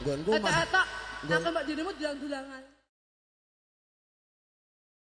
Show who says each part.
Speaker 1: Eta-eta, eh, nak eh, mbak dirimu dilang-dulangan.